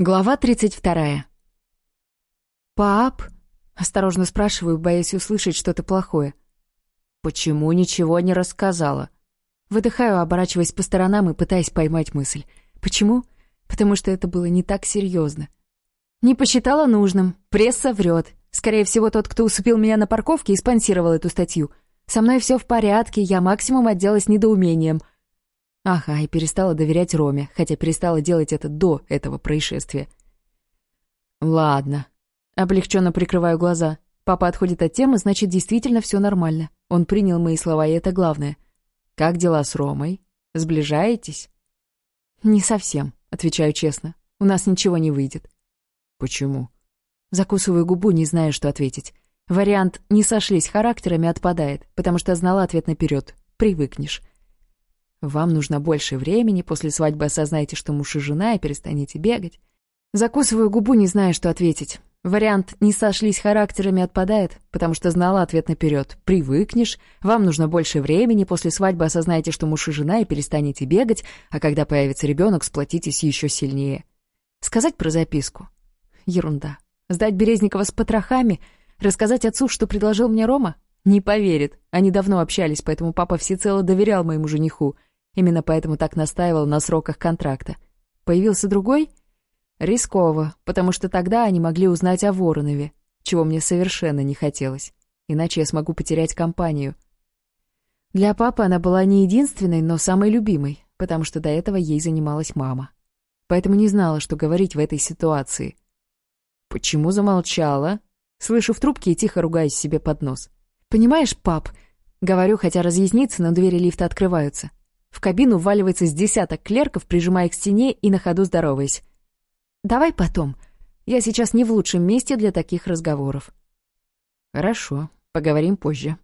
Глава 32. «Пап?» — осторожно спрашиваю, боясь услышать что-то плохое. «Почему ничего не рассказала?» Выдыхаю, оборачиваясь по сторонам и пытаясь поймать мысль. «Почему?» «Потому что это было не так серьезно. «Не посчитала нужным. Пресса врет. Скорее всего, тот, кто усыпил меня на парковке и спонсировал эту статью. Со мной все в порядке, я максимум отделалась недоумением. Ага, и перестала доверять Роме, хотя перестала делать это до этого происшествия. Ладно. Облегченно прикрываю глаза. Папа отходит от темы, значит, действительно все нормально. Он принял мои слова, и это главное. Как дела с Ромой? Сближаетесь? Не совсем, отвечаю честно. У нас ничего не выйдет. Почему? Закусываю губу, не зная, что ответить. Вариант «не сошлись характерами» отпадает, потому что знала ответ наперед. Привыкнешь. Вам нужно больше времени, после свадьбы осознайте, что муж и жена, и перестанете бегать. Закусываю губу, не зная, что ответить. Вариант «не сошлись характерами» отпадает, потому что знала ответ наперед. Привыкнешь, вам нужно больше времени, после свадьбы осознайте, что муж и жена, и перестанете бегать, а когда появится ребенок, сплотитесь еще сильнее. Сказать про записку? Ерунда. Сдать Березникова с потрохами? Рассказать отцу, что предложил мне Рома? Не поверит. Они давно общались, поэтому папа всецело доверял моему жениху — Именно поэтому так настаивал на сроках контракта. Появился другой? Рисково, потому что тогда они могли узнать о Воронове, чего мне совершенно не хотелось. Иначе я смогу потерять компанию. Для папы она была не единственной, но самой любимой, потому что до этого ей занималась мама. Поэтому не знала, что говорить в этой ситуации. «Почему замолчала?» Слышу в трубке и тихо ругаюсь себе под нос. «Понимаешь, пап...» Говорю, хотя разъясниться, но двери лифта открываются. В кабину вваливается с десяток клерков, прижимая к стене и на ходу здороваясь. «Давай потом. Я сейчас не в лучшем месте для таких разговоров». «Хорошо, поговорим позже».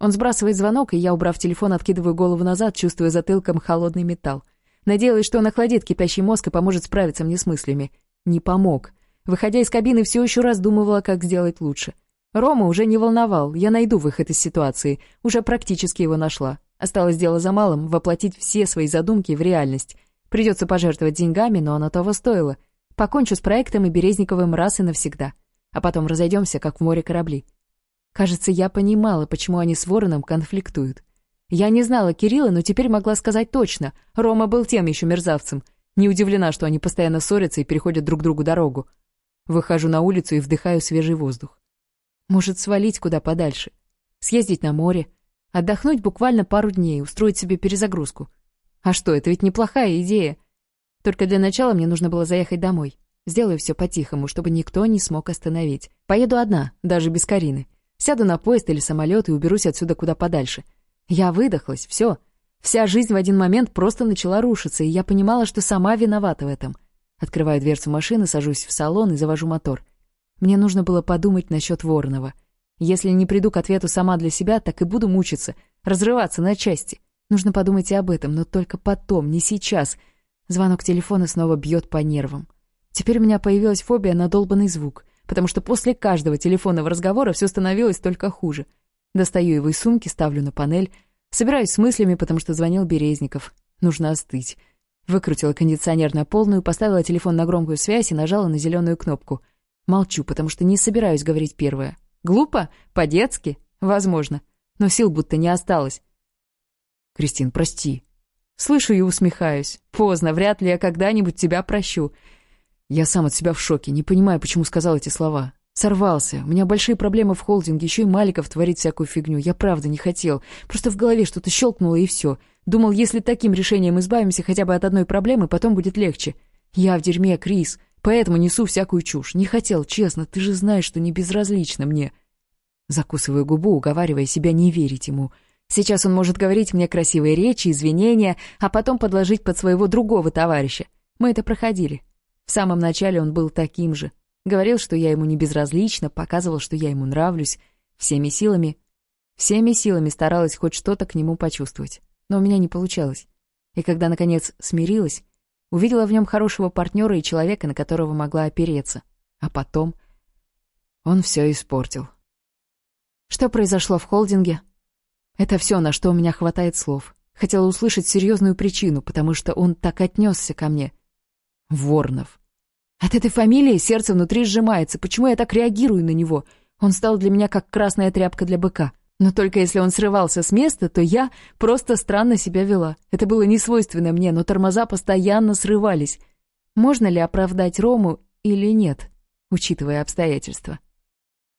Он сбрасывает звонок, и я, убрав телефон, откидываю голову назад, чувствуя затылком холодный металл. Надеялась, что он охладит кипящий мозг и поможет справиться мне с мыслями. Не помог. Выходя из кабины, все еще раз думала, как сделать лучше. Рома уже не волновал, я найду выход из ситуации, уже практически его нашла. Осталось дело за малым — воплотить все свои задумки в реальность. Придется пожертвовать деньгами, но оно того стоило. Покончу с проектом и Березниковым раз и навсегда. А потом разойдемся, как в море корабли. Кажется, я понимала, почему они с Вороном конфликтуют. Я не знала Кирилла, но теперь могла сказать точно. Рома был тем еще мерзавцем. Не удивлена, что они постоянно ссорятся и переходят друг другу дорогу. Выхожу на улицу и вдыхаю свежий воздух. Может, свалить куда подальше. Съездить на море, Отдохнуть буквально пару дней, устроить себе перезагрузку. А что, это ведь неплохая идея. Только для начала мне нужно было заехать домой. Сделаю все по-тихому, чтобы никто не смог остановить. Поеду одна, даже без Карины. Сяду на поезд или самолет и уберусь отсюда куда подальше. Я выдохлась, все. Вся жизнь в один момент просто начала рушиться, и я понимала, что сама виновата в этом. Открываю дверцу машины, сажусь в салон и завожу мотор. Мне нужно было подумать насчет Воронова. Если не приду к ответу сама для себя, так и буду мучиться, разрываться на части. Нужно подумать и об этом, но только потом, не сейчас. Звонок телефона снова бьет по нервам. Теперь у меня появилась фобия на долбанный звук, потому что после каждого телефонного разговора все становилось только хуже. Достаю его из сумки, ставлю на панель. Собираюсь с мыслями, потому что звонил Березников. Нужно остыть. Выкрутила кондиционер на полную, поставила телефон на громкую связь и нажала на зеленую кнопку. Молчу, потому что не собираюсь говорить первое. Глупо? По-детски? Возможно. Но сил будто не осталось. «Кристин, прости». Слышу и усмехаюсь. «Поздно, вряд ли я когда-нибудь тебя прощу». Я сам от себя в шоке, не понимаю, почему сказал эти слова. Сорвался. У меня большие проблемы в холдинге, еще и Маликов творит всякую фигню. Я правда не хотел. Просто в голове что-то щелкнуло, и все. Думал, если таким решением избавимся хотя бы от одной проблемы, потом будет легче. Я в дерьме, Крис. Поэтому несу всякую чушь. Не хотел, честно. Ты же знаешь, что не безразлично мне. Закусываю губу, уговаривая себя не верить ему. Сейчас он может говорить мне красивые речи, извинения, а потом подложить под своего другого товарища. Мы это проходили. В самом начале он был таким же. Говорил, что я ему не безразлична, показывал, что я ему нравлюсь. Всеми силами... Всеми силами старалась хоть что-то к нему почувствовать. Но у меня не получалось. И когда, наконец, смирилась, увидела в нем хорошего партнера и человека, на которого могла опереться. А потом... Он все испортил. Что произошло в холдинге? Это все, на что у меня хватает слов. Хотела услышать серьезную причину, потому что он так отнесся ко мне. Ворнов. От этой фамилии сердце внутри сжимается. Почему я так реагирую на него? Он стал для меня как красная тряпка для быка. Но только если он срывался с места, то я просто странно себя вела. Это было не свойственно мне, но тормоза постоянно срывались. Можно ли оправдать Рому или нет, учитывая обстоятельства?